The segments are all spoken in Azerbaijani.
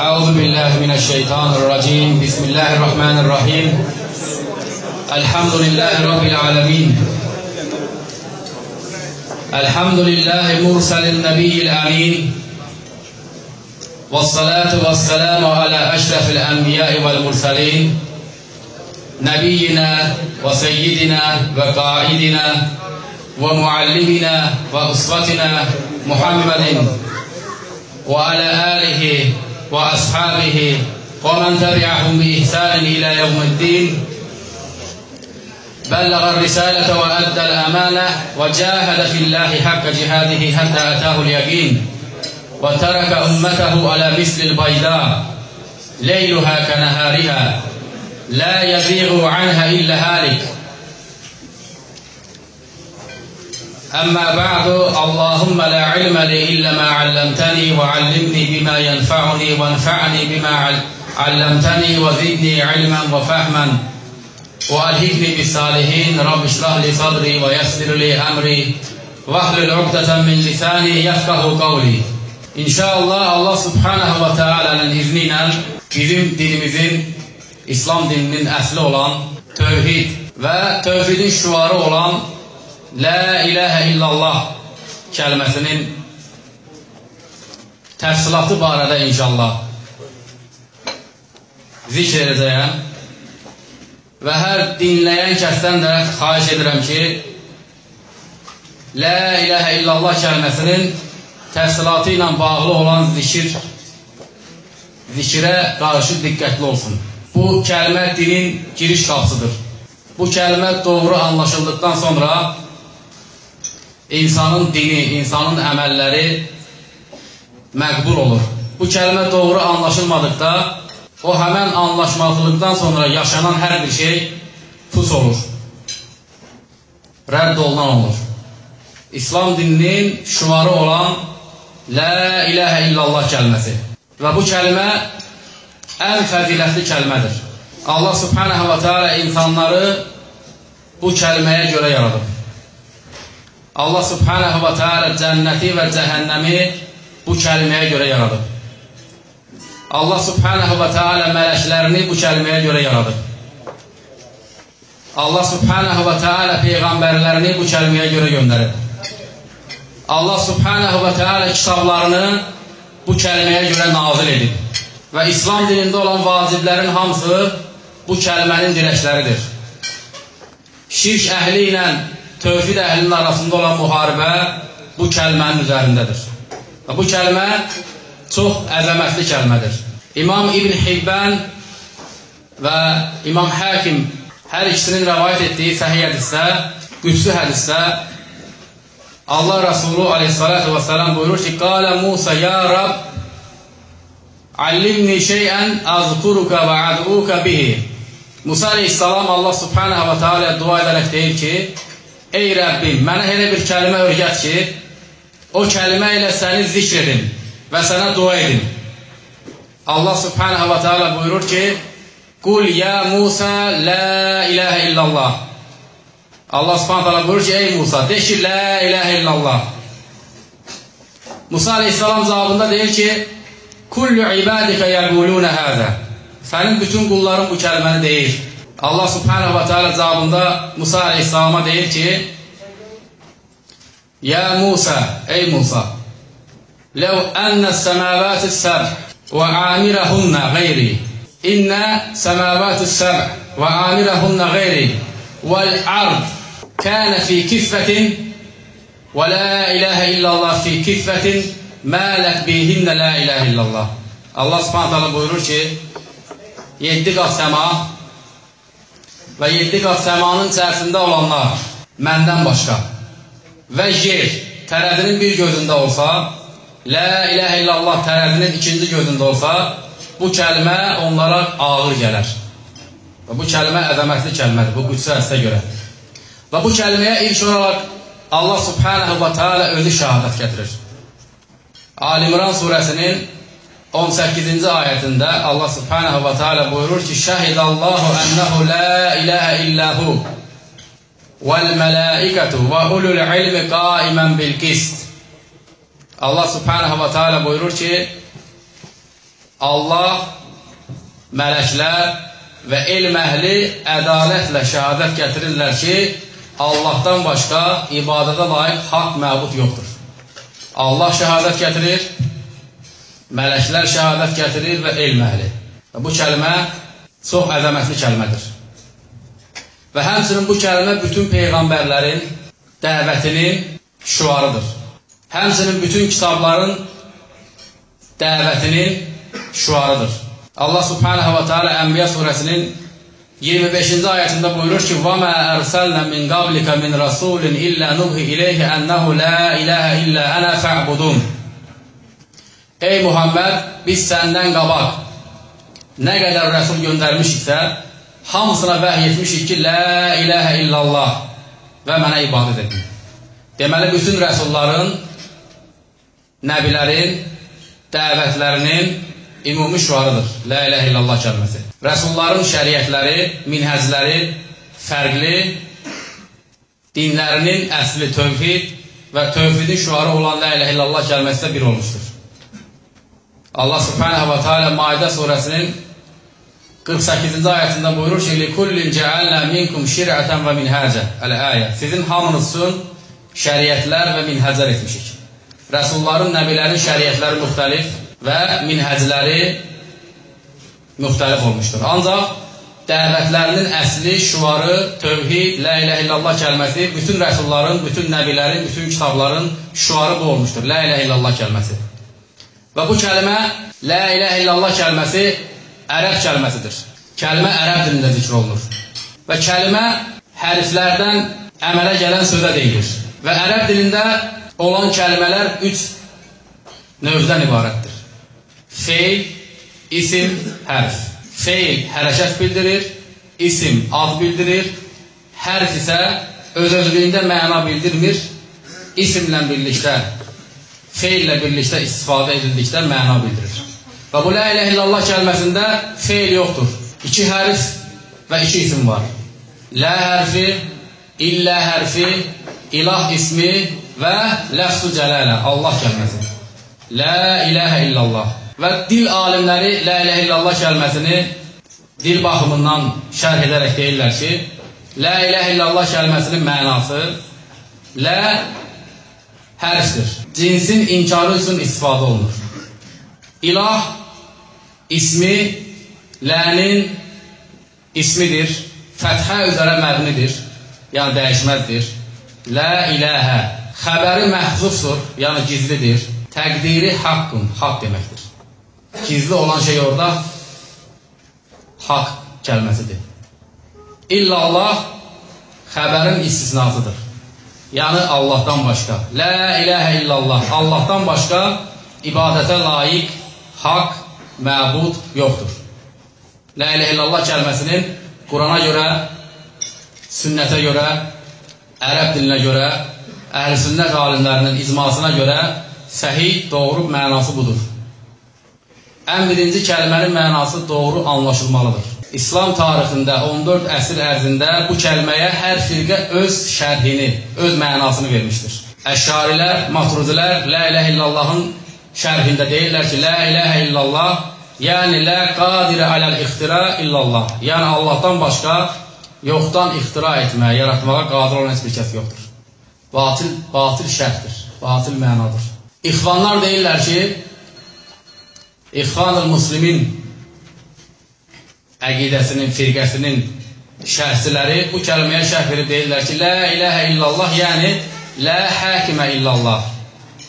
أعوذ بالله من الشيطان الرجيم. بسم الله الرحمن الرحيم. الحمد لله رب العالمين. الحمد لله مرسل النبي الأمين. والصلاة والسلام على أشرف الأنبياء والمرسلين. نبينا وسيدنا وقائدنا ومعلمنا وأسوتنا محمد. وعلى آله وأصحابه ومن تبعهم بإحسان إلى يوم الدين. بلغ الرسالة وأدى الأمانة وجاهد في الله حق جهاده حتى أتاه اليقين وترك أمته على مثل البيضاء ليلها كنهارها. لا يزيغ عنها إلا هالك. أما بعد اللهم لا علم لي إلا ما علمتني وعلمني بما ينفعني وانفعني بما علمتني وزدني علما وفهما وألهكني بالصالحين. رب اشرح لي صدري ويسر لي أمري واحلل عقدة من لساني يفقه قولي. İnşallah Allah Subhanahu ve Taala'nın izni ilə bizim dilimizin İslam dininin əsli olan tövhid və tövhidin şüarı olan La ilahə illallah kəlməsinin təfsilatı barədə inşallah zikr edəcəyəm və hər dinləyən kəsdən də xahiş edirəm ki, La ilahə illallah kəlməsinin təfsilatı ilə bağlı olan zikir zikirə qarşı diqqətli olsun. Bu kəlmə dinin giriş qapısıdır. Bu kəlmə doğru anlaşıldıqdan sonra insanın dini, insanın əməlləri məqbul olur. Bu kəlmə doğru anlaşılmadıqda o həmən anlaşmazlıqdan sonra yaşanan hər bir şey pus olur. Rədd olunan olur. İslam dininin şuarı olan La ilahə illallah kəlməsi. Və bu kəlmə ən fəzilətli kəlmədir. Allah subhanahu wa ta'ala insanları bu kəlməyə görə yaradıb. Allah subhanahu wa ta'ala cənnəti və cəhənnəmi bu kəlməyə görə yaradıb. Allah subhanahu wa ta'ala mələklərini bu kəlməyə görə yaradıb. Allah subhanahu wa ta'ala peyğəmbərlərini bu kəlməyə görə göndərib. Allah subhanahu və teala kitablarını bu kəlməyə görə nazil edib. Və İslam dinində olan vaciblərin hamısı bu kəlmənin dirəkləridir. Şirk əhli ilə tövhid əhlinin arasında olan müharibə bu kəlmənin üzərindədir. Və bu kəlmə çox əzəmətli kəlmədir. İmam İbn Hibbən və İmam Həkim hər ikisinin rəvayət etdiyi səhiyyə hədisdə, qüdsü hədisdə Allah Resulü aleyhissalatu vesselam buyurur ki Kale Musa ya Rab allimni şeyen azkuruka ve ad'uka bihi Musa aleyhissalam Allah subhanahu ve teala dua ederek deyir ki Ey Rəbbim mənə elə bir kəlmə öyrət ki o kəlmə ilə səni zikr edim və sənə dua edim Allah subhanahu ve teala buyurur ki Qul ya Musa la ilahe illallah Allah subhanahu teala buyurur ki ey Musa de ki la ilahe illallah. Musa aleyhissalam cavabında deyir ki kullu ibadika yaquluna hada. Sənin bütün qulların bu kəlməni deyir. Allah subhanahu wa ta'ala cavabında Musa aleyhissalama deyir ki, Ya Musa, ey Musa, Ləv ənnə səməvəti səbh və amirəhunnə qeyri, İnnə səməvəti səbh və amirəhunnə qeyri, Vəl-ərd kənə fi kiffətin, Və la iləhə illallah fi kiffətin, Mələk bihinnə la iləhə illallah. Allah subhanahu wa ta'ala buyurur ki, 7 qat səma, və yeddi qat səmanın içərisində olanlar məndən başqa və yer tərədinin bir gözündə olsa, Lə iləhə illallah tərədinin ikinci gözündə olsa, bu kəlmə onlara ağır gələr. Və bu kəlmə əzəmətli kəlmədir, bu qüdsə həstə görə. Və bu kəlməyə ilk olaraq Allah subhanahu wa ta'ala özü şəhadət gətirir. Alimran surəsinin 18-ci ayətində Allah subhanahu wa ta'ala buyurur ki, Şəhidallahu ənəhu la iləhə illəhu vəl mələikətu və ulul ilmi qaimən bil qist. Allah subhanahu wa ta'ala buyurur ki, Allah, mələklər və elm əhli ədalətlə şəhadət gətirirlər ki, Allahdan başqa ibadətə layiq haqq məbud yoxdur. Allah şəhadət gətirir, mələklər şəhadət gətirir və elm əhli. Və bu kəlmə çox əzəmətli kəlmədir. Və həmçinin bu kəlmə bütün peyğəmbərlərin dəvətinin şüarıdır. Həmçinin bütün kitabların dəvətinin şüarıdır. Allah subhanahu wa ta'ala Ənbiya surəsinin 25-ci ayətində buyurur ki: "Və mə ərsəlnə min qablika min rasulin illə nuhi ileyhi ennehu la ilaha illa ana fa'budun." Ey Muhammed, biz səndən qabaq nə qədər rəsul göndərmişiksə, hamısına vəhy etmişik ki, la ilaha illallah və mənə ibadət edin. Deməli, bütün rəsulların, nəbilərin, dəvətlərinin ümumi şüarıdır. La ilahe illallah kəlməsi. Rəsulların şəriətləri, minhəzləri fərqli, dinlərinin əsli tövhid və tövhidin şüarı olan la ilahe illallah kəlməsi də bir olmuşdur. Allah Subhanahu və Teala Maidə surəsinin 48-ci ayətində buyurur ki: "Likullin cealna minkum şir'atan və minhaca." Əl-ayə. Sizin hamınız üçün şəriətlər və minhəclər etmişik. Rəsulların, nəbilərin şəriətləri müxtəlif və minhəcləri müxtəlif olmuşdur. Ancaq dəvətlərinin əsli, şuarı, tövhid, la ilahe illallah kəlməsi bütün rəsulların, bütün nəbilərin, bütün kitabların şuarı bu olmuşdur. La ilahe illallah kəlməsi. Və bu kəlmə, la ilə illallah kəlməsi ərəb kəlməsidir. Kəlmə ərəb dilində zikr olunur. Və kəlmə hərflərdən əmələ gələn sözə deyilir. Və ərəb dilində olan kəlmələr üç növdən ibarətdir. Feil, isim, hərf. Feil hərəkət bildirir, isim ad bildirir, hərf isə öz-özlüyündə məna bildirmir, isimlə birlikdə, feillə birlikdə istifadə edildikdə məna bildirir. Və bu la ilə illallah kəlməsində feil yoxdur. İki hərf və iki isim var. Lə hərfi, illə hərfi, ilah ismi və ləfzu cələlə, Allah kəlməsi. Lə iləhə illallah. Və dil alimləri Lə ilə illallah kəlməsini dil baxımından şərh edərək deyirlər ki, Lə ilə illallah kəlməsinin mənası Lə hərfdir. Cinsin inkarı üçün istifadə olunur. İlah ismi Lənin ismidir. Fəthə üzərə məbnidir. Yəni dəyişməzdir. Lə iləhə xəbəri məhzufdur, yəni gizlidir. Təqdiri haqqun, haqq deməkdir. Gizli olan şey orada haqq kəlməsidir. İlla Allah xəbərin istisnasıdır. Yəni Allahdan başqa. La ilahə illallah. Allahdan başqa ibadətə layiq haqq, məbud yoxdur. La ilahə illallah kəlməsinin Qurana görə, sünnətə görə, ərəb dilinə görə, əhl-i sünnət alimlərinin icmasına görə səhih, doğru mənası budur. Ən birinci kəlmənin mənası doğru anlaşılmalıdır. İslam tarixində 14 əsr ərzində bu kəlməyə hər firqə öz şərhini, öz mənasını vermişdir. Əşarilər, matruzilər La iləhə illallahın şərhində deyirlər ki, La iləhə illallah, yəni la qadirə aləl ixtira illallah. Yəni Allahdan başqa yoxdan ixtira etməyə, yaratmağa qadir olan heç bir kəs yoxdur. Batil, batil şərhdir, batil mənadır. İxvanlar deyirlər ki, İxvanul Muslimin əqidəsinin, firqəsinin şərhçiləri bu kəlməyə şərh verib deyirlər ki, Lə iləhə illallah, yəni Lə həkimə illallah.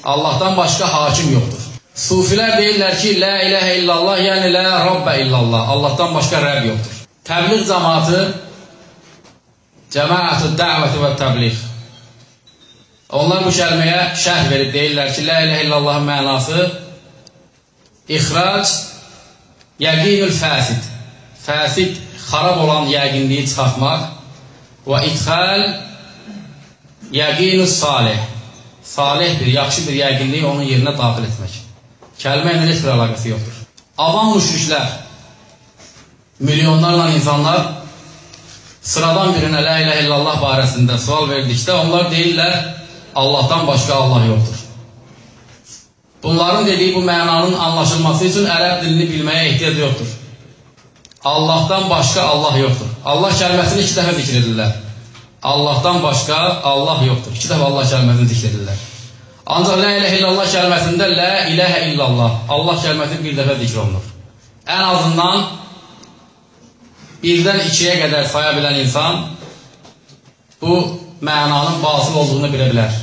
Allahdan başqa hakim yoxdur. Sufilər deyirlər ki, Lə iləhə illallah, yəni Lə rabbə illallah. Allahdan başqa Rəbb yoxdur. Təbliğ cəmatı Cəmaətü dəvəti və təbliğ. Onlar bu kəlməyə şərh verib deyirlər ki, Lə iləhə illallahın mənası İxrac yəqinül fəsid. Fəsid xarab olan yəqinliyi çıxartmaq və idxal yəqinus salih. Salih bir, yaxşı bir yəqinliyi onun yerinə daxil etmək. Kəlmə ilə heç bir əlaqəsi yoxdur. Avam müşriklər, milyonlarla insanlar sıradan birinə la ilə illallah barəsində sual verdikdə onlar deyirlər Allahdan başqa Allah yoxdur. Bunların dediyi bu mənanın anlaşılması üçün ərəb dilini bilməyə ehtiyac yoxdur. Allahdan başqa Allah yoxdur. Allah kəlməsini iki dəfə zikr edirlər. Allahdan başqa Allah yoxdur. İki dəfə Allah kəlməsini zikr edirlər. Ancaq la ilahe illallah kəlməsində la ilahə illallah Allah kəlməsi bir dəfə zikr olunur. Ən azından birdən ikiyə qədər saya bilən insan bu mənanın basıl olduğunu bilə bilər.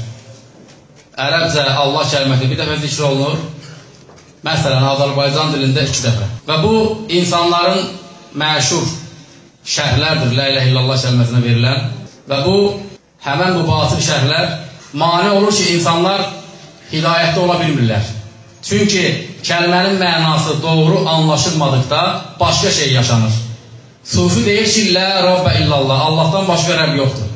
Ərəbcə Allah kəlməsi bir dəfə zikr olunur. Məsələn, Azərbaycan dilində iki dəfə. Və bu insanların məşhur şərhlərdir la ilahe illallah kəlməsinə verilən və bu həmən bu batıl şərhlər mane olur ki, insanlar hidayətdə ola bilmirlər. Çünki kəlmənin mənası doğru anlaşılmadıqda başqa şey yaşanır. Sufi deyir ki, Lə Rabbə illallah, Allahdan başqa Rəbb yoxdur.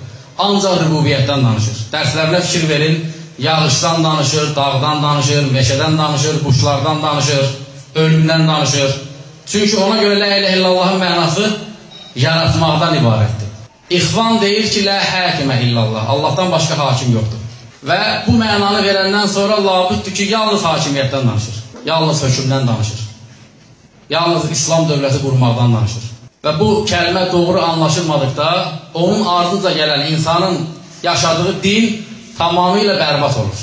Ancaq rübubiyyətdən danışır. Dərslərlə fikir verin, yağışdan danışır, dağdan danışır, meşədən danışır, quşlardan danışır, ölümdən danışır. Çünki ona görə Lə ilə illallahın mənası yaratmaqdan ibarətdir. İxvan deyir ki, Lə həkimə illallah, Allahdan başqa hakim yoxdur. Və bu mənanı verəndən sonra labüddür ki, yalnız hakimiyyətdən danışır, yalnız hökmdən danışır, yalnız İslam dövləti qurmaqdan danışır. Və bu kəlmə doğru anlaşılmadıqda, onun ardınca gələn insanın yaşadığı din tamamilə bərbat olur.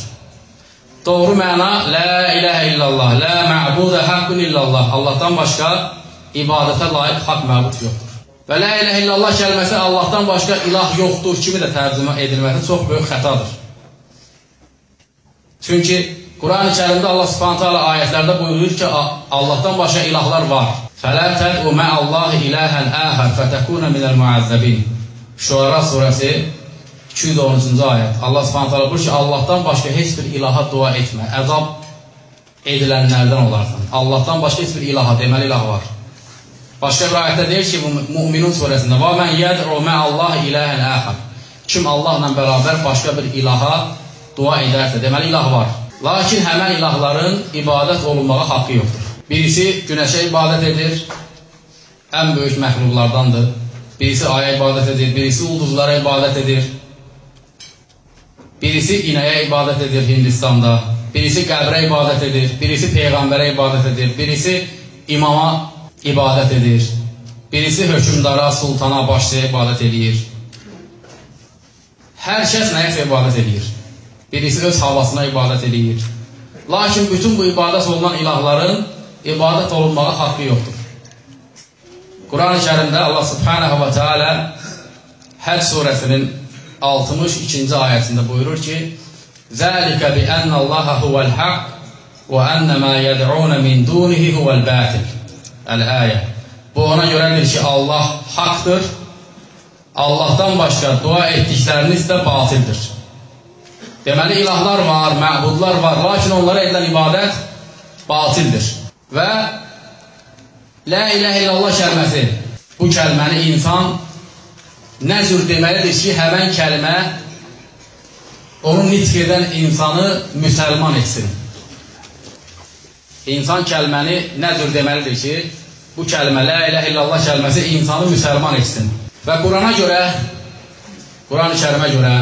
Doğru məna La ilahə illallah, La mə'budə haqqun illallah. Allahdan başqa ibadətə layiq haqq məbud yoxdur. Və La ilahə illallah kəlməsi Allahdan başqa ilah yoxdur kimi də tərcümə edilməsi çox böyük xətadır. Çünki Quran-ı Kərimdə Allah Subhanahu taala ayətlərdə buyurur ki, Allahdan başqa ilahlar var. Fələ təd'u ma'allahi ilahən əhər fətəkuna minəl muəzzəbin. Şuara surəsi 213-cü ayət. Allah Subhanahu taala buyurur ki, Allahdan başqa heç bir ilaha dua etmə. Əzab edilənlərdən olarsan. Allahdan başqa heç bir ilaha, deməli ilah var. Başqa bir ayətdə deyir ki, Müminun surəsində: "Və men yed'u ma'allahi ilahan ahar." Kim Allahla bərabər başqa bir ilaha dua edərsə, deməli ilah var. Lakin həmən ilahların ibadət olunmağa haqqı yoxdur. Birisi günəşə ibadət edir, ən böyük məxluqlardandır. Birisi aya ibadət edir, birisi ulduzlara ibadət edir. Birisi inəyə ibadət edir Hindistanda, birisi qəbrə ibadət edir, birisi peyğəmbərə ibadət edir, birisi imama ibadət edir, birisi hökmdara, sultana, başçıya ibadət edir. Hər kəs nəyəsə ibadət edir. Birisi öz havasına ibadət edir. Lakin bütün bu ibadət olunan ilahların ibadət olunmağa haqqı yoxdur. Quran-ı Kərimdə Allah Subhanahu və Teala Həc surəsinin 62-ci ayəsində buyurur ki: "Zəlikə bi ənnallaha huvel haqq və ennə ma yed'un min dunihi huvel batil." Əl-ayə. Bu ona görədir ki, Allah haqdır. Allahdan başqa dua etdikləriniz də batildir. Deməli, ilahlar var, məbudlar var, lakin onlara edilən ibadət batildir. Və Lə iləhə illallah kəlməsi, bu kəlməni insan nə cür deməlidir ki, həmən kəlmə onu nitq edən insanı müsəlman etsin. İnsan kəlməni nə cür deməlidir ki, bu kəlmə, Lə iləhə illallah kəlməsi insanı müsəlman etsin. Və Qurana görə, Quran-ı kərimə görə,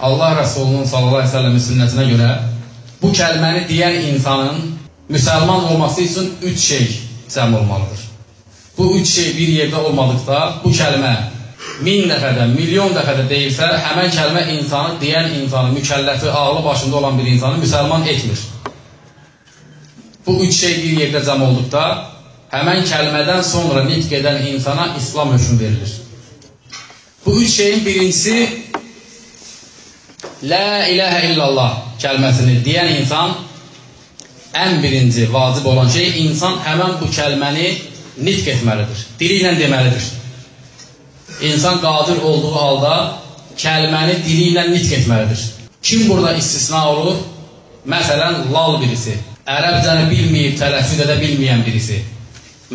Allah Rəsulunun sallallahu aleyhi ve sellemin sünnətinə görə bu kəlməni deyən insanın müsəlman olması üçün üç şey cəm olmalıdır. Bu üç şey bir yerdə olmadıqda bu kəlmə min dəfədə, milyon dəfədə deyilsə, həmən kəlmə insanı, deyən insanı, mükəlləfi, ağlı başında olan bir insanı müsəlman etmir. Bu üç şey bir yerdə cəm olduqda, həmən kəlmədən sonra nitq edən insana İslam hökmü verilir. Bu üç şeyin birincisi La ilahə illallah kəlməsini deyən insan ən birinci vacib olan şey insan həmən bu kəlməni nitq etməlidir, dili ilə deməlidir. İnsan qadir olduğu halda kəlməni dili ilə nitq etməlidir. Kim burada istisna olur? Məsələn, lal birisi, ərəbcəni bilməyib, tələffüz edə bilməyən birisi,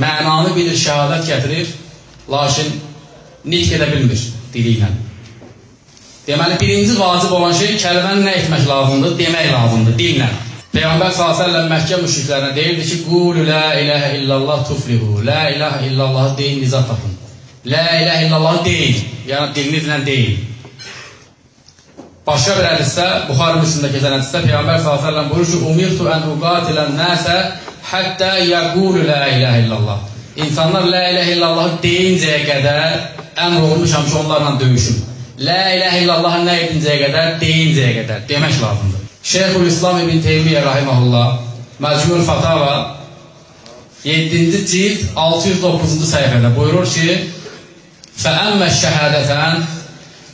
mənanı bilir, şəhadət gətirir, lakin nitq edə bilmir dili ilə. Deməli, birinci vacib olan şey kəlməni nə etmək lazımdır? Demək lazımdır, dillə. Peyğəmbər s.ə.v Məkkə müşriklərinə deyirdi ki, Qulu la iləhə illallah tuflihu, la iləhə illallahı deyin, nizat tapın. La iləhə illallahı deyin, yəni dilinizlə deyin. Başqa bir hədisdə, Buxarı Müslimdə keçən hədisdə Peyğəmbər s.ə.v buyurur ki, Umirtu ən uqatilən nəsə həttə yəqulu lə iləhə illallah. İnsanlar lə iləhə illallah deyincəyə qədər əmr olmuşam ki, onlarla döyüşüm. Lə iləhə illallah nə edincəyə qədər, deyincəyə qədər demək lazımdır. Şeyhül İslam ibn Teymiyyə rahiməhullah Məcmul Fatava 7-ci cild 609-cu səhifədə buyurur ki, فَأَمَّا الشَّهَادَتَانِ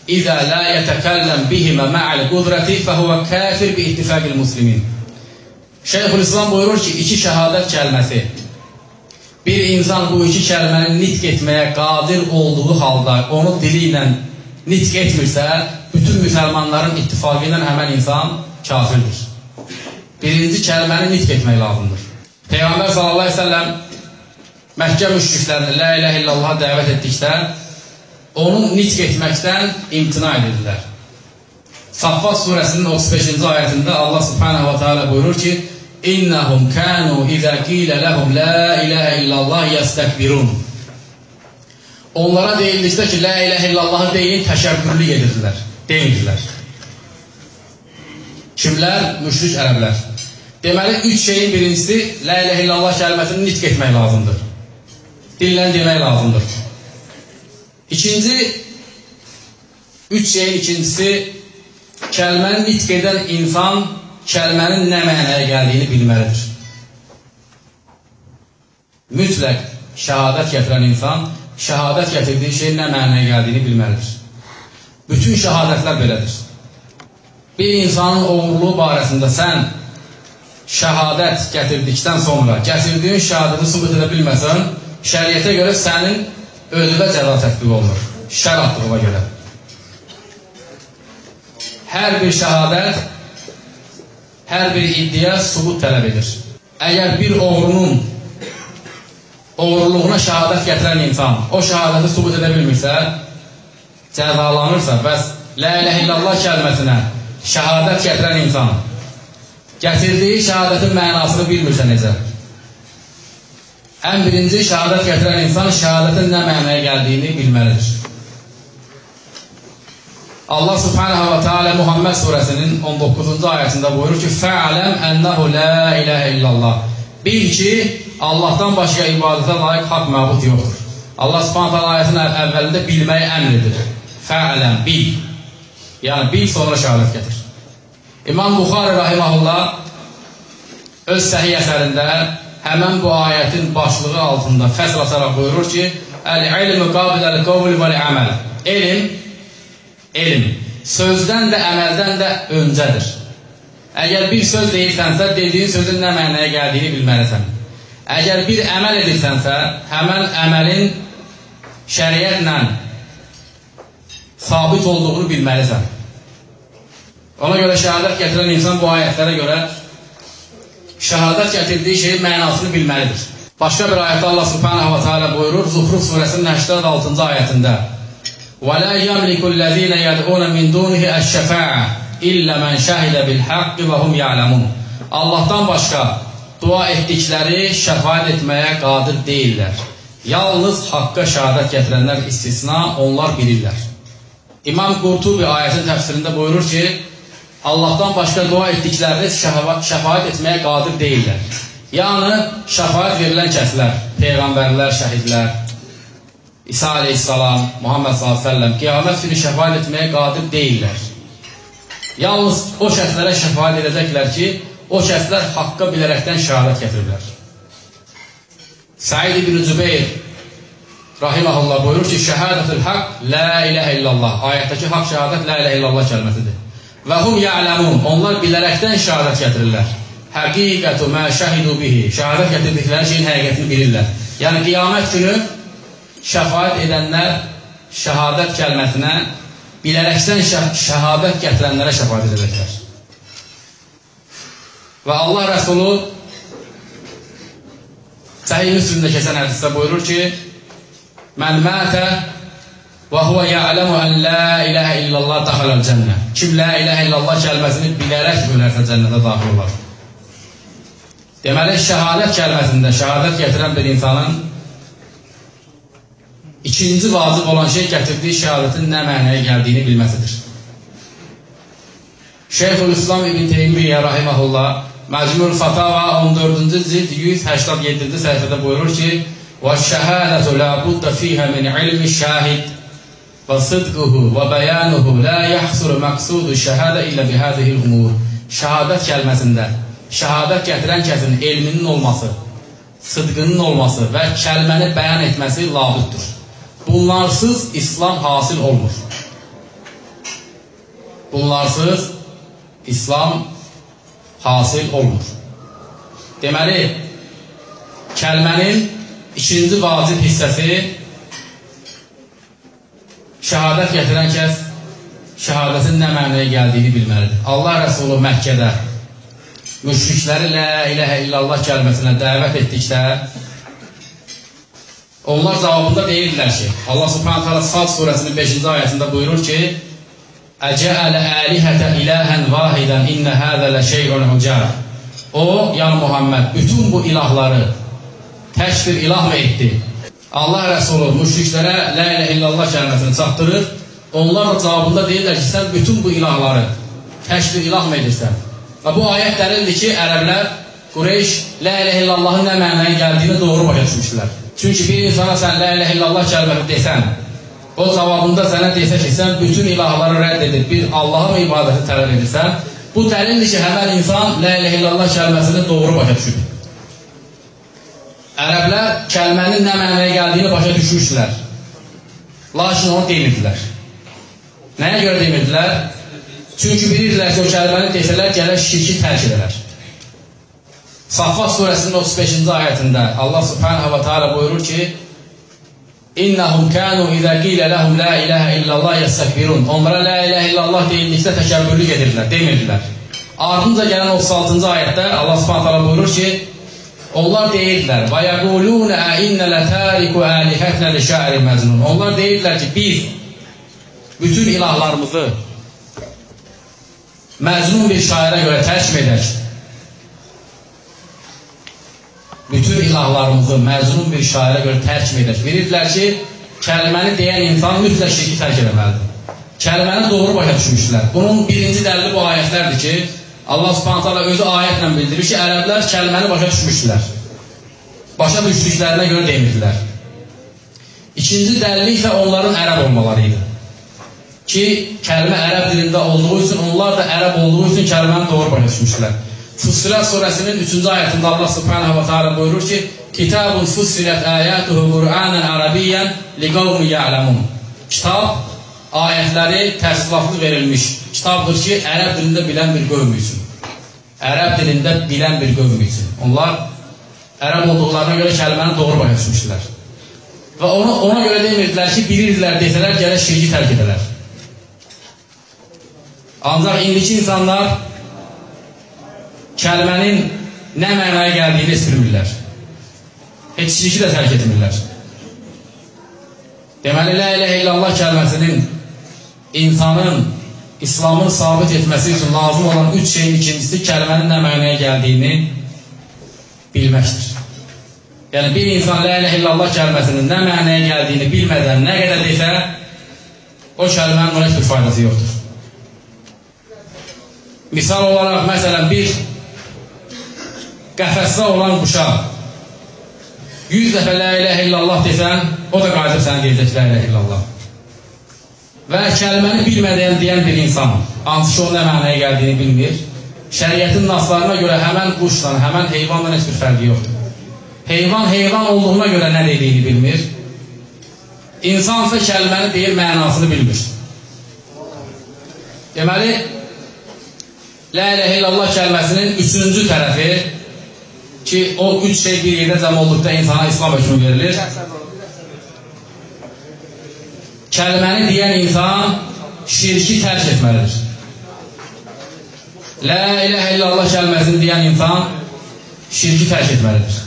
إذا لا يتكلم بهما مع القدرة فهو kafir bi ittifaqil muslimin. Şeyxülislam buyurur ki, iki şəhadət kəlməsi bir insan bu iki kəlməni nitq etməyə qadir olduğu halda onu dili ilə nitq etmirsə, bütün müsəlmanların ittifaqı ilə həmən insan kafirdir. Birinci kəlməni nitq etmək lazımdır. Peyğəmbər sallallahu əleyhi və səlləm Məkkə müşriklərini la ilahe illallah dəvət etdikdə onu nitq etməkdən imtina edirlər. Saffat surəsinin 35-ci ayətində Allah subhanahu wa ta'ala buyurur ki, İnnəhum kənu izə qilə ləhum la iləhə illallah yəstəkbirun. Onlara deyildikdə ki, la iləhə illallahı deyin, təşəkkürlük edirdilər, deyirdilər. Kimlər? Müşrik ərəblər. Deməli, üç şeyin birincisi, la iləhə illallah kəlməsini nitq etmək lazımdır. Dillə demək lazımdır. İkinci, üç şeyin ikincisi, kəlməni nitq edən insan kəlmənin nə mənəyə gəldiyini bilməlidir. Mütləq şəhadət gətirən insan şəhadət gətirdiyi şeyin nə mənəyə gəldiyini bilməlidir. Bütün şəhadətlər belədir. Bir insanın oğurluğu barəsində sən şəhadət gətirdikdən sonra gətirdiyin şəhadəti sübut edə bilməsən, şəriyyətə görə sənin ölümə cəza tətbiq olunur. Şər atdığına görə. Hər bir şəhadət, hər bir iddia subut tələb edir. Əgər bir oğrunun oğurluğuna şəhadət gətirən insan o şəhadəti subut edə bilmirsə, cəzalanırsa, bəs Lə ilə illallah kəlməsinə şəhadət gətirən insan gətirdiyi şəhadətin mənasını bilmirsə necə? Ən birinci şəhadət gətirən insan şəhadətin nə mənaya gəldiyini bilməlidir. Allah subhanahu wa ta'ala Muhammed surəsinin 19-cu ayəsində buyurur ki, Fə'ələm ənəhu lə iləhə illallah. Bil ki, Allahdan başqa ibadətə layiq haqq məbud yoxdur. Allah subhanahu ta'ala ayətin əvvəlində bilməyi əmr edir. Fə'ələm, bil. Yəni, bil, sonra şəhadət gətir. İmam Buxari rahimahullah öz səhiyyə əsərində həmən bu ayətin başlığı altında fəsl ataraq buyurur ki, Əl-ilmü qabiləl qovul vəl-əməl. Elm, elm sözdən də, əməldən də öncədir. Əgər bir söz deyirsənsə, dediyin sözün nə mənəyə gəldiyini bilməlisən. Əgər bir əməl edirsənsə, həmən əməlin şəriətlə sabit olduğunu bilməlisən. Ona görə şəhadət gətirən insan bu ayətlərə görə şəhadət gətirdiyi şeyin mənasını bilməlidir. Başqa bir ayətdə Allah Subhanahu wa Taala buyurur Zuhruf surəsinin 86-cı ayətində: "Və la yamlikullezina yad'un min dunihi eş-şefa'a illə men şahida bil haqq və hum ya'lamun." Allahdan başqa dua etdikləri şəfaət etməyə qadir deyillər. Yalnız haqqa şahadət gətirənlər istisna, onlar bilirlər. İmam Qurtubi ayətin təfsirində buyurur ki: Allahdan başqa dua etdiklərini şəfaət etməyə qadir deyirlər. Yəni, şəfaət verilən kəslər, peyğəmbərlər, şəhidlər, İsa aleyhissalam, Muhammed s.ə.v qiyamət günü şəfaət etməyə qadir deyirlər. Yalnız o kəslərə şəfaət edəcəklər ki, o kəslər haqqa bilərəkdən şəhadət gətirirlər. Səid ibn Cübeyr rahiməhullah buyurur ki, şəhadətül haqq la iləhə illallah. Ayətdəki haqq şəhadət la iləhə illallah kəlməsidir. Və hum ya'ləmun. Onlar bilərəkdən şəhadət gətirirlər. Həqiqətu mə şəhidu bihi. Şəhadət gətirdikləri şeyin həqiqətini bilirlər. Yəni qiyamət günü şəfaət edənlər şəhadət kəlməsinə bilərəkdən şəhadət gətirənlərə şəfaət edəcəklər. Və Allah Rəsulu Səhih Müslimdə keçən hədisdə buyurur ki, Mən mətə Və huvə ya'ləmu ən la iləhə illallah daxaləl cənnə. Kim la iləhə illallah kəlməsini bilərək ölərsə cənnətə daxil olar. Deməli, şəhadət kəlməsində şəhadət gətirən bir insanın ikinci vacib olan şey gətirdiyi şəhadətin nə mənəyə gəldiyini bilməsidir. Şeyhülislam İbn Teymiyyə rahimehullah Məcmul Fatava 14-cü cild 187-ci səhifədə buyurur ki: "Və şəhadətu la budda fiha min ilmi şahid və sidquhu və bayanuhu la yahsulu maqsudu şəhada illa bi hadhihi al-umur." Şəhadət kəlməsində şəhadət gətirən kəsin elminin olması, sıdqının olması və kəlməni bəyan etməsi labuddur. Bunlarsız İslam hasil olmur. Bunlarsız İslam hasil olmur. Deməli, kəlmənin ikinci vacib hissəsi şəhadət gətirən kəs şəhadətin nə mənaya gəldiyini bilməlidir. Allah Rəsulu Məkkədə müşrikləri lə iləhə illallah kəlməsinə dəvət etdikdə onlar cavabında deyirdilər ki, Allah Subhanahu taala Sad surəsinin 5-ci ayəsində buyurur ki: "Əcəələ əlihətə iləhən vahidən innə həzə ləşey'un ucar." O, yəni Muhammed bütün bu ilahları tək bir ilah mı etdi? Allah Rəsulu müşriklərə lə ilə illallah kəlməsini çatdırır. Onlar da cavabında deyirlər ki, sən bütün bu ilahları tək bir ilah mı edirsən? Və bu ayət dəlildir ki, ərəblər Qureyş lə ilə illallahın nə mənaya gəldiyini doğru başa düşmüşdülər. Çünki bir insana sən lə ilə illallah kəlməsini desən, o cavabında sənə desə ki, sən bütün ilahları rədd edib bir Allaha mı ibadəti tələb edirsən, bu dəlildir ki, həmən insan lə ilə illallah kəlməsini doğru başa düşüb. Ərəblər kəlmənin nə mənaya gəldiyini başa düşmüşdülər. Lakin onu demirdilər. Nəyə görə demirdilər? Çünki bilirdilər ki, o kəlməni desələr, gələr şirki tərk edələr. Safat surəsinin 35-ci ayətində Allah subhanahu wa ta'ala buyurur ki, İnnəhum kənu izə qilə ləhum la iləhə illallah yəssəkbirun. Onlara la iləhə illallah deyildikdə təkəbbürlük edirlər, demirdilər. Ardınca gələn 36-cı ayətdə Allah subhanahu wa ta'ala buyurur ki, Onlar deyirdilər, və yəqulunə əinnə lətəriku əlihətnə li şəri məzlun. Onlar deyirdilər ki, biz bütün ilahlarımızı məzlun bir şairə görə tərk edək. Bütün ilahlarımızı məzlun bir şairə görə tərk edək. Bilirdilər ki, kəlməni deyən insan mütləq şirki tərk edəməlidir. Kəlməni doğru başa düşmüşdülər. Bunun birinci dəlili bu ayətlərdir ki, Allah subhanət hala özü ayətlə bildirir ki, ərəblər kəlməni başa düşmüşdülər. Başa düşdüklərinə görə demirdilər. İkinci dəlili isə onların ərəb olmaları idi. Ki, kəlmə ərəb dilində olduğu üçün, onlar da ərəb olduğu üçün kəlməni doğru başa düşmüşdülər. Fussilat surəsinin 3-cü ayətində Allah subhanahu wa ta'ala buyurur ki, Kitabun fussilat ayatuhu Qur'anən ərəbiyyən liqavmi ya'lamun. Kitab ayətləri təsdiqatlı verilmiş kitabdır ki, ərəb dilində bilən bir qövm üçün. Ərəb dilində bilən bir qövm üçün. Onlar ərəb olduqlarına görə kəlməni doğru başa düşmüşdülər. Və onu, ona görə demirdilər ki, bilirdilər desələr, gələ şirki tərk edələr. Ancaq indiki insanlar kəlmənin nə mənaya gəldiyini bilmirlər. Heç şirki də tərk etmirlər. Deməli, la ilə illallah kəlməsinin insanın İslamın sabit etməsi üçün lazım olan üç şeyin ikincisi kəlmənin nə mənaya gəldiyini bilməkdir. Yəni, bir insan la ilə illallah kəlməsinin nə mənaya gəldiyini bilmədən nə qədər desə, o kəlmənin ona heç bir faydası yoxdur. Misal olaraq, məsələn, bir qəfəsdə olan quşaq 100 dəfə la ilə illallah desən, o da qayıdıb sənə deyəcək la ilə illallah və kəlməni bilmədən deyən bir insan, hansı ki, o nə mənaya gəldiyini bilmir, şəriətin naslarına görə həmən quşla, həmən heyvanla heç bir fərqi yoxdur. Heyvan heyvan olduğuna görə nə dediyini bilmir, insan ise kəlməni deyir, mənasını bilmir. Deməli, La ilahe illallah kəlməsinin üçüncü tərəfi ki, o üç şey bir yerdə cəm olduqda insana İslam hökmü verilir Kəlməni deyən insan şirki tərk etməlidir. La iləhə illallah kəlməsini deyən insan şirki tərk etməlidir.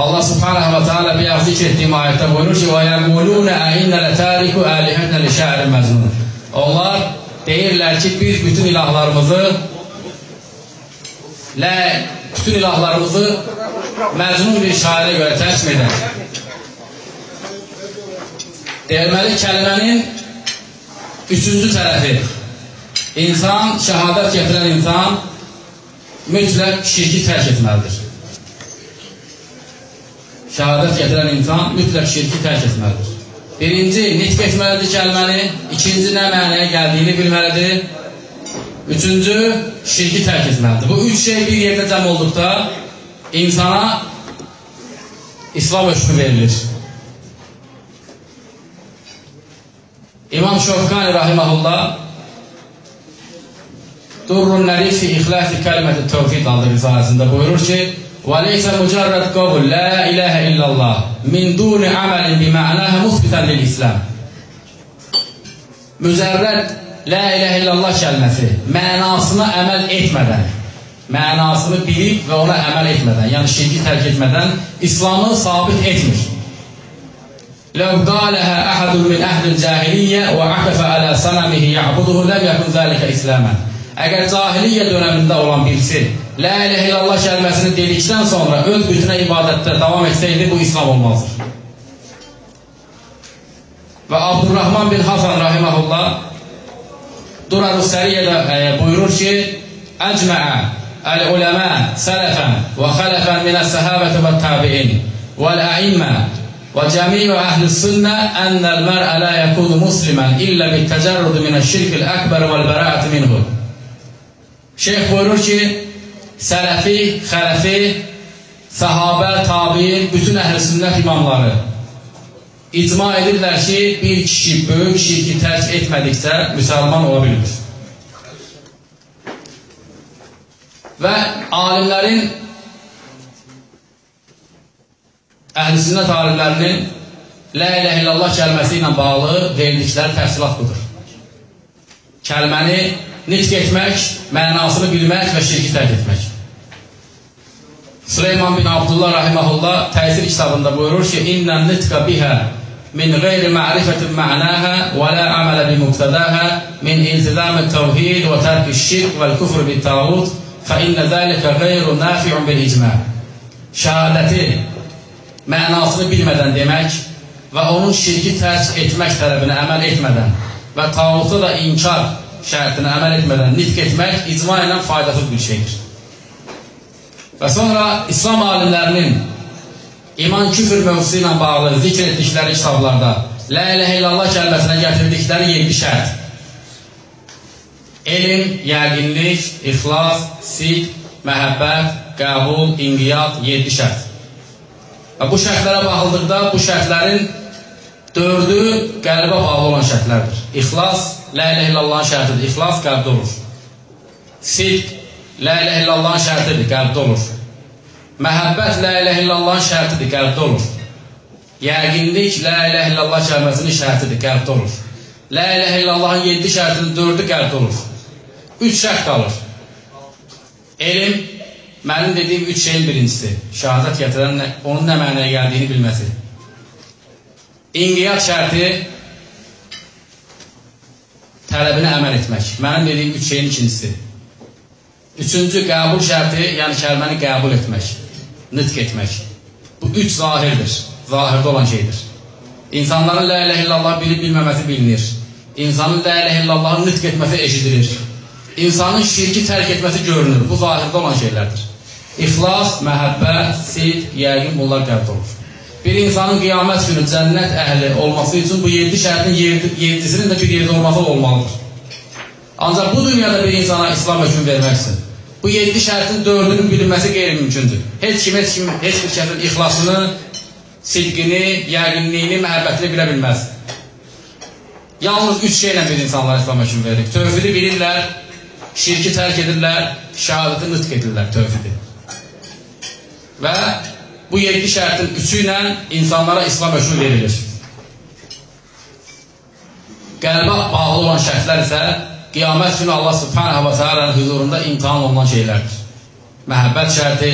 Allah subhanahu wa ta'ala bir zikr etdiyim ayətdə buyurur ki, وَيَقُولُونَ اَئِنَّ لَتَارِكُ آلِهَتْنَ لِشَعْرٍ مَزْنُونَ Onlar deyirlər ki, biz bütün ilahlarımızı lə, bütün ilahlarımızı məzmun bir şairə görə təsm edək. Deməli, kəlmənin Üçüncü tərəfi, insan, şəhadət gətirən insan mütləq şirki tərk etməlidir. Şəhadət gətirən insan mütləq şirki tərk etməlidir. Birinci, nitq etməlidir kəlməni, ikinci nə mənəyə gəldiyini bilməlidir, üçüncü, şirki tərk etməlidir. Bu üç şey bir yerdə cəm olduqda insana İslam hökmü verilir. İmam Şofqani rahimehullah Durrun Nərif fi İxlasi kəlməti tövhid adlı risaləsində buyurur ki: "Və leysə mucarrad qavl la ilaha illallah min duni amalin bi ma'naha musbitan lil-islam." Müzərrəd la ilaha illallah kəlməsi mənasına əməl etmədən, mənasını bilib və ona əməl etmədən, yəni şirki tərk etmədən İslamı sabit etmir. لو قالها أحد من أهل الجاهلية وعكف على صنمه يعبده لم يكن ذلك إسلاما Əgər cahiliyyə dönəmində olan birisi La ilə illallah kəlməsini dedikdən sonra öz bütünə ibadətdə davam etsəydi, bu İslam olmazdır. Və Abdurrahman bin Hasan rahiməhullah Durar-ı Səriyyədə e, buyurur ki, Əcməə əl-uləmə sələfən və xələfən minəs-səhabətə və tabi'in vəl-əimmə وجميع أهل السنة أن المرء لا يكون مسلما إلا بالتجرد من الشرك الأكبر والبراءة منه Şeyh buyurur ki, sələfi, xələfi, səhabə, tabiin, bütün əhl-i sünnət imamları icma edirlər ki, bir kişi böyük şirki tərk etmədiksə müsəlman ola bilmir. Və alimlərin əhl-i alimlərinin Lə ilə illallah kəlməsi ilə bağlı verdikləri təfsilat budur. Kəlməni nitq etmək, mənasını bilmək və şirki tərk etmək. Süleyman bin Abdullah rahiməhullah təsir kitabında buyurur ki, İnnən nitqə bihə min qeyri ma'rifətin mə'nəhə və lə əmələ bi muqtədəhə min iltidam-ı təvhid və tərk-i şirk və küfr bi tağut fə innə zəlikə qeyru nafi'un bil icmə. Mənasını bilmədən demək və onun şirki tərk etmək tələbinə əməl etmədən və tağutu da inkar şərtinə əməl etmədən nitq etmək icma ilə faydasız bir şeydir. Və sonra İslam alimlərinin iman küfür mövzusu ilə bağlı zikr etdikləri kitablarda Lə iləhə illallah kəlməsinə gətirdikləri 7 şərt elm, yəqinlik, ixlas, sidq, məhəbbət, qəbul, inqiyat 7 şərt. Və bu şərtlərə baxıldıqda bu şərtlərin dördü qəlbə bağlı olan şərtlərdir. İxlas, lə ilə illallahın şərtidir. İxlas qəlbdə olur. Sidq, lə ilə illallahın şərtidir, qəlbdə olur. Məhəbbət, lə ilə illallahın şərtidir, qəlbdə olur. Yəqinlik, lə ilə illallah kəlməsinin şərtidir, qəlbdə olur. Lə ilə illallahın yedi şərtinin dördü qəlbdə olur. Üç şərt qalır. Elm, Mənim dediyim üç şeyin birincisi, şəhadət gətirən onun nə mənəyə gəldiyini bilməsi. İnqiyat şərti tələbinə əməl etmək. Mənim dediyim üç şeyin ikincisi. Üçüncü, qəbul şərti, yəni kəlməni qəbul etmək, nitq etmək. Bu üç zahirdir, zahirdə olan şeydir. İnsanların lə ilə illallah bilib bilməməsi bilinir. İnsanın lə ilə illallahın nitq etməsi eşidilir. İnsanın şirki tərk etməsi görünür. Bu zahirdə olan şeylərdir. İxlas, məhəbbət, sidq, yəqin bunlar qəbul olur. Bir insanın qiyamət günü cənnət əhli olması üçün bu yedi şərtin yedisinin də bir yerdə olması olmalıdır. Ancaq bu dünyada bir insana İslam hökmü vermək üçün bu yedi şərtin dördünün bilinməsi qeyri-mümkündür. Heç kim, heç kim, heç bir kəsin ixlasını, sidqini, yəqinliyini, məhəbbətini bilə bilməz. Yalnız üç şeylə bir insanlara İslam hökmü verir. Tövhidi bilirlər, şirki tərk edirlər, şəhadəti nıtq edirlər tövhidi. Və bu yedi şərtin üçü ilə insanlara İslam hökmü verilir. Qəlbə bağlı olan şərtlər isə qiyamət günü Allah subhanahu və teala'nın huzurunda imtihan olunan şeylərdir. Məhəbbət şərti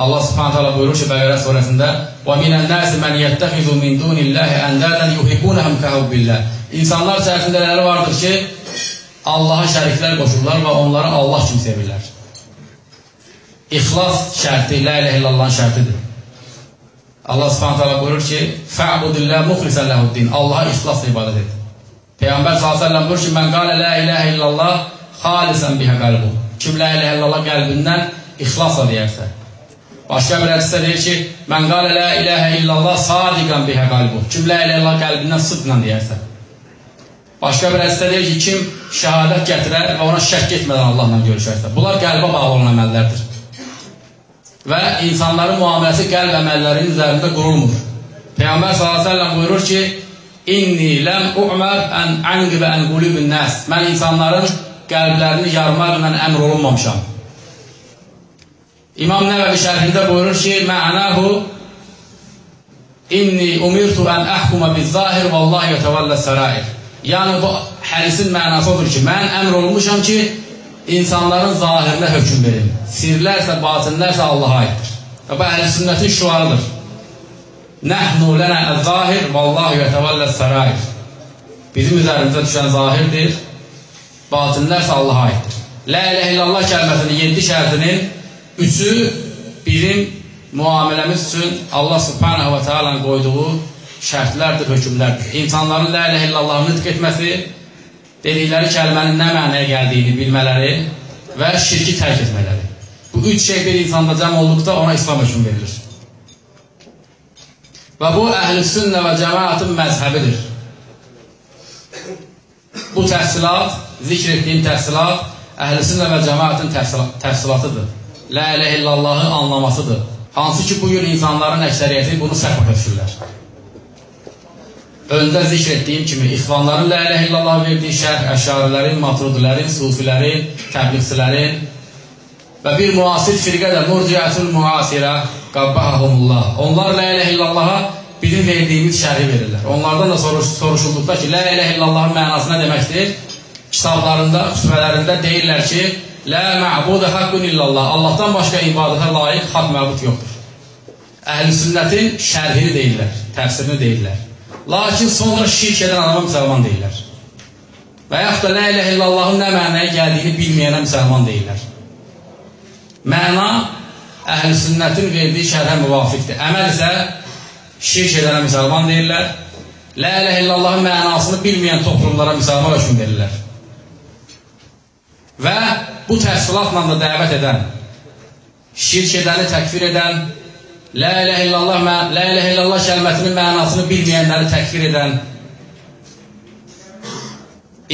Allah subhanahu teala buyurur ki, Bəqərə surəsində Və minən nəsi mən yəttəxizu min dunillahi əndədən yuhibbunəhəm kəhubbillah İnsanlar içərisində nələr vardır ki, Allaha şəriklər qoşurlar və onları Allah kimi sevirlər. İxlas şərti, la ilə illallahın şərtidir. Allah subhanət hala buyurur ki, Fə'budillə muxlisən ləhuddin. Allaha ixlasla ibadət et. Peyğəmbər s.ə.v buyur ki, mən qalə la iləhə illallah xalisən bihə qəlbu. Kim la iləhə illallah qəlbindən ixlasla deyərsə. Başqa bir hədisdə deyir ki, mən qalə la iləhə illallah sadiqən bihə qəlbu. Kim la iləhə illallah qəlbindən sıdqla deyərsə. Başqa bir hədisdə deyir ki, kim şəhadət gətirər və ona şək etmədən Allahla görüşərsə. Bunlar qəlbə bağlı olan əməllərdir. Və insanların müamiləsi qəlb əməllərinin üzərində qurulmur. Peyğəmbər s.ə.v buyurur ki, İnni ləm u'mər ən ənqibə ən qulubun nəs. Mən insanların qəlblərini yarmaqla əmr olunmamışam. İmam Nəvəvi şərhində buyurur ki, mə'nahu İnni umirtu ən əhkumə biz-zahir vallahi yətəvəllə sərair. Yəni bu hədisin mənası odur ki, mən əmr olunmuşam ki, insanların zahirinə hökm verin. Sirlərsə, batinlərsə Allaha aiddir. Və bu əhl-i sünnətin şuarıdır. Nəhnu lənə əz-zahir vallahu yətəvəllə sərair. Bizim üzərimizə düşən zahirdir, batinlərsə Allaha aiddir. La ilə illallah kəlməsinin 7 şərtinin üçü bizim müamiləmiz üçün Allah subhanahu və teala qoyduğu şərtlərdir, hökmlərdir. İnsanların la ilə illallahını nitq etməsi, dedikləri kəlmənin nə mənəyə gəldiyini bilmələri və şirki tərk etmələri. Bu üç şey bir insanda cəm olduqda ona İslam hökm verilir. Və bu əhl-i sünnə və cəmaatın məzhəbidir. Bu təhsilat, zikr etdiyim təhsilat, əhl-i sünnə və cəmaatın təhsilatıdır. La ilə illallahı anlamasıdır. Hansı ki, bugün insanların əksəriyyəti bunu səhv başa Öndə zikr etdiyim kimi, ixvanların la ilə illallah verdiyi şərh, əşarilərin, matrudilərin, sufilərin, təbliğçilərin və bir müasir firqə də murciətul müasirə qabbahumullah. Onlar la ilə illallaha bizim verdiyimiz şərhi verirlər. Onlardan da soruş soruşulduqda ki, la ilə illallahın mənası nə deməkdir? Kitablarında, xütbələrində deyirlər ki, la mə'budə haqqun illallah. Allahdan başqa ibadətə layiq haqq məbud yoxdur. Əhl-i sünnətin şərhini deyirlər, təfsirini deyirlər. Lakin sonra şirk edən adama müsəlman deyirlər. Və yaxud da la ilə illallahın nə mənəyə gəldiyini bilməyənə müsəlman deyirlər. Məna əhl-i sünnətin verdiyi şərhə müvafiqdir. Əməl isə şirk edənə müsəlman deyirlər. La ilə illallahın mənasını bilməyən toplumlara müsəlman hökm verirlər. Və bu təhsilatla da dəvət edən, şirk edəni təkfir edən, La ilə illallah, la ilə illallah kəlməsinin mənasını bilməyənləri təkfir edən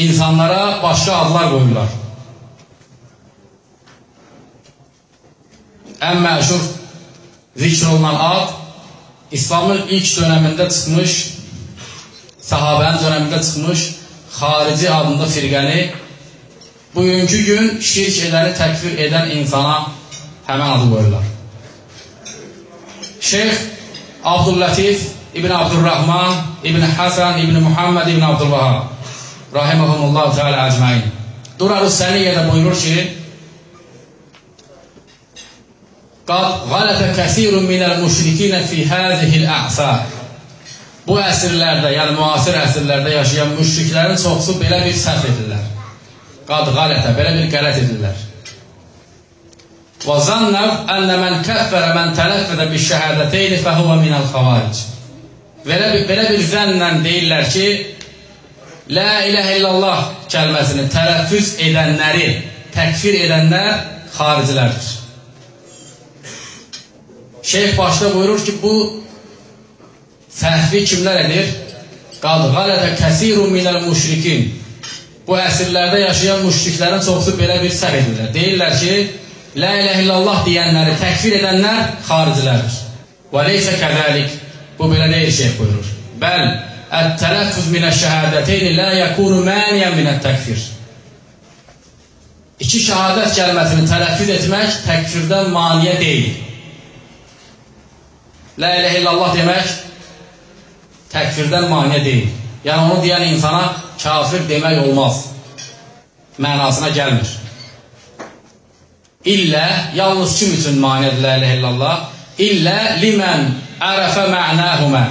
insanlara başqa adlar qoyurlar. Ən məşhur zikr olunan ad İslamın ilk dönəmində çıxmış, sahabənin dönəmində çıxmış xarici adında firqəni bugünkü gün şirk edəni təkfir edən insana həmən adı qoyurlar. Şeyx Abdüllatif İbn Abdurrahman İbn Hasan İbn Muhammed İbn Abdülvahab rahimehumullah teala ecmaîn. Durar-ı Seniye'de buyurur ki Qad qalətə kəsirun minəl müşrikinə fi hâzihil a'sar. Bu əsrlərdə, yəni müasir əsrlərdə yaşayan müşriklərin çoxsu belə bir səhv edirlər. Qad qalətə, belə bir qələt edirlər. وظنوا أن من كفر من تلفظ بالشهادتين فهو من الخوارج belə bir, belə bir zənnlə deyirlər ki, La iləhə illallah kəlməsini tələffüz edənləri, təkfir edənlər xaricilərdir. Şeyh başda buyurur ki, bu səhvi kimlər edir? Qad qalətə kəsirun minəl müşrikin. Bu əsrlərdə yaşayan müşriklərin çoxsu belə bir səhv edirlər. Deyirlər ki, La ilahe illallah deyənləri təkfir edənlər xaricilərdir. Və leysə kəzəlik. Bu belə deyil şeyh buyurur. Bəl, ət-tələffüz minə-şəhədəteyni la yakunu məniyən minət-təkfir. İki şəhadət kəlməsini tələffüz etmək təkfirdən maniyə deyil. La ilahe illallah demək təkfirdən maniyə deyil. Yəni onu deyən insana kafir demək olmaz. Mənasına gəlmir. İllə, yalnız kim üçün manidir la ilə illallah? İllə limən ərəfə mənəhumə.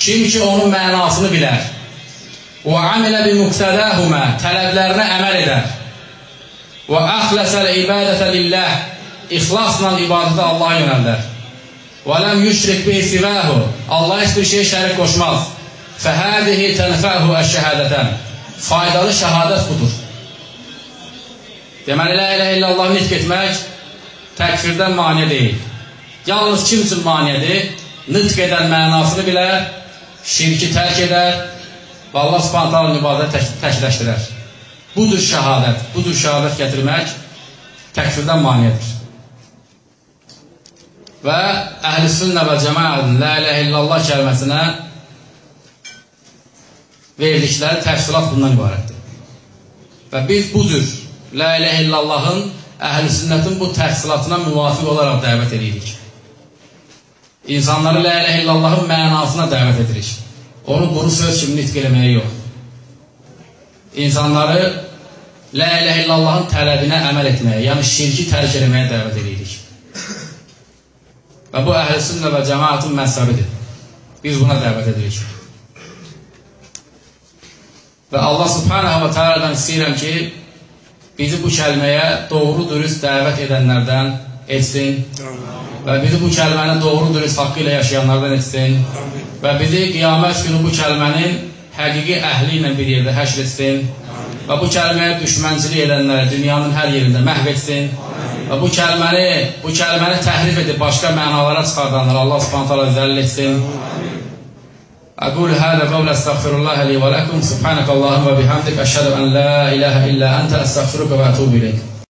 Kim ki onun mənasını bilər. Və amilə bi muqtədəhumə. Tələblərinə əməl edər. Və əxləsəl ibadətə lilləh. İxlasla ibadətə Allaha yönəldər. Və ləm yüşrik bi sivəhu. Allah heç bir şey şərik qoşmaz. Fəhədihi tənfəhu əşşəhədətən. faydalı şəhadət budur. Deməli, la ilə illallah nitq etmək təkfirdən mani deyil. Yalnız kim üçün manidir? Nitq edən mənasını bilər, şirki tərk edər və Allah subhanətələ ibadət tək təkləşdirər. Budur şəhadət, budur şəhadət gətirmək təkfirdən manidir. Və əhl-i sünnə və cəmaətin la ilə illallah kəlməsinə verdikləri təfsilat bundan ibarətdir. Və biz bu cür La ilahe illallahın əhl-i sünnətin bu təhsilatına müvafiq olaraq dəvət edirik. İnsanları la ilahe illallahın mənasına dəvət edirik. Onu quru söz kimi nitq eləməyə yox. İnsanları la ilahe illallahın tələbinə əməl etməyə, yəni şirki tərk eləməyə dəvət edirik. Və bu əhl-i sünnə və cəmaətin məzhəbidir. Biz buna dəvət edirik. Və Allah subhanahu və teala'dan istəyirəm ki, bizi bu kəlməyə doğru dürüst dəvət edənlərdən etsin və bizi bu kəlməni doğru dürüst haqqı ilə yaşayanlardan etsin və bizi qiyamət günü bu kəlmənin həqiqi əhli ilə bir yerdə həşr etsin və bu kəlməyə düşmənçilik edənləri dünyanın hər yerində məhv etsin və bu kəlməni, bu kəlməni təhrif edib başqa mənalara çıxardanları Allah subhanətələ zəll etsin أقول هذا قول أستغفر الله لي ولكم. سبحانك اللهم وبحمدك أشهد أن لا إله إلا أنت أستغفرك وأتوب إليك.